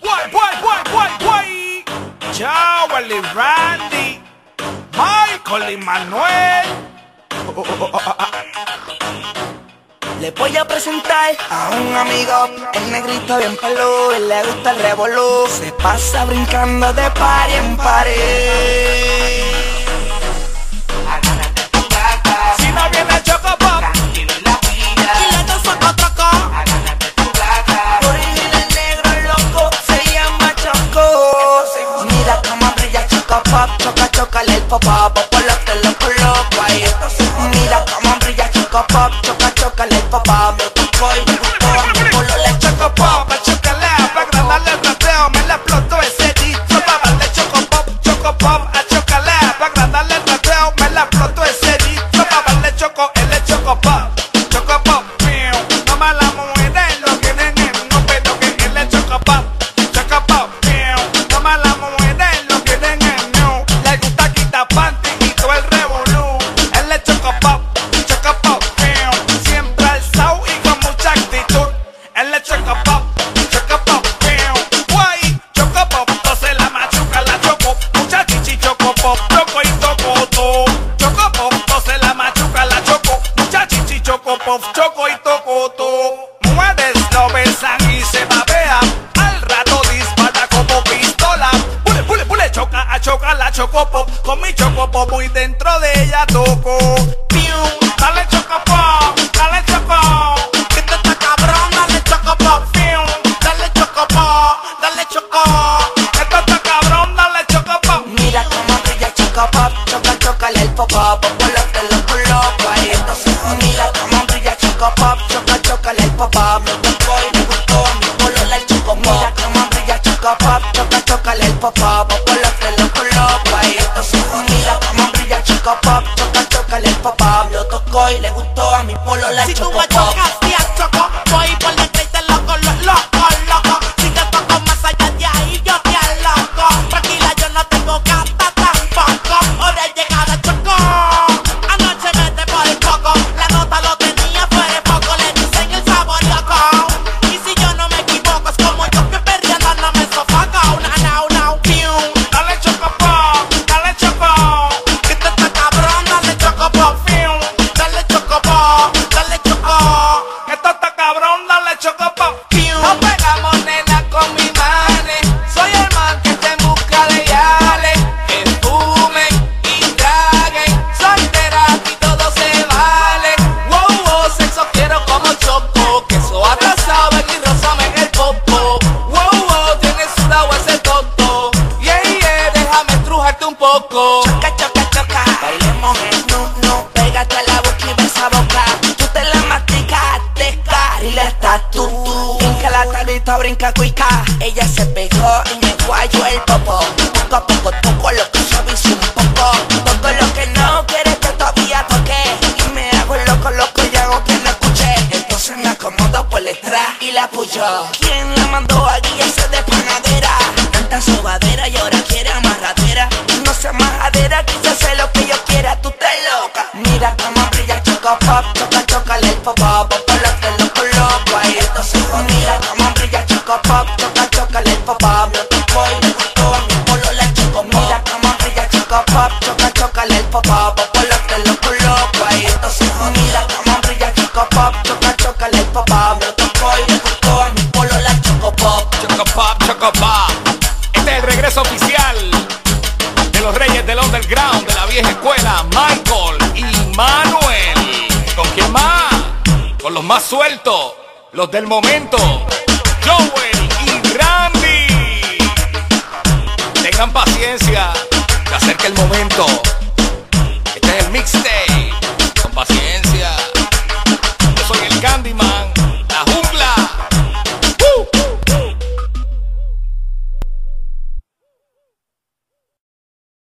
Guay, guay, guay, guay, guay. Chao, Willy Randy. Michael y Manuel. Le voy a presentar a un amigo, el negrito bien pelú, y le gusta el revolú. Se pasa brincando de par en pared. Pop, choca, chocale el pop up, por lo que lo coloco ahí. Mira cómo brilla Choco Pop, Choco y toco todo. Mujeres lo besan y se babean. Al rato dispara como pistola. Pule, pule, pule, choca a choca la Choco Pop. Con mi Choco Pop muy dentro de ella toco. Piu, dale Choco Pop, dale Choco. Que esto está cabrón, dale Choco Pop. Piu, dale Choco Pop, dale Choco. Esto está cabrón, dale Choco Pop. Mira cómo brilla Choco Pop, choca, chocale el pop up, por lo que lo coloco ahí. Entonces, mira Choco Pop, choca, chocale el pop up, lo tocó y me gustó, mi polola el Choco Pop. Mira cómo brilla Choco Pop, choca, chocale el pop up, por lo lo coloco ahí. Entonces, mira cómo brilla Choco Pop, choca, chocale el pop up, lo tocó y le gustó a mi polola el Si tú Choco me Pop. chocas, te choco. Voy por Choca, choca, choca. Bailemos en nu, nu. Pégate a la boca y besa boca. Tú te la masticaste, y la estás tú. Brinca la tarita, brinca cuica. Ella se pegó y me guayó el popo. Poco a poco toco lo que suavizo un poco. Toco lo que no quieres que todavía toque. Y me hago loco, loco y hago que no escuche. Entonces me acomodo por detrás y la apoyo. ¿Quién la mandó choca, chocale el pop up, por lo que lo coloco ahí. Entonces, mira cómo brilla Choco Pop, choca, chocale el pop up, lo tocó y me gustó a mi polola el Choco Pop. Choco Pop, Choco Pop. Este es el regreso oficial de los reyes del underground de la vieja escuela, Michael y Manuel. ¿Con quién más? Con los más sueltos, los del momento, Joel y Randy. Tengan paciencia, acerca el momento.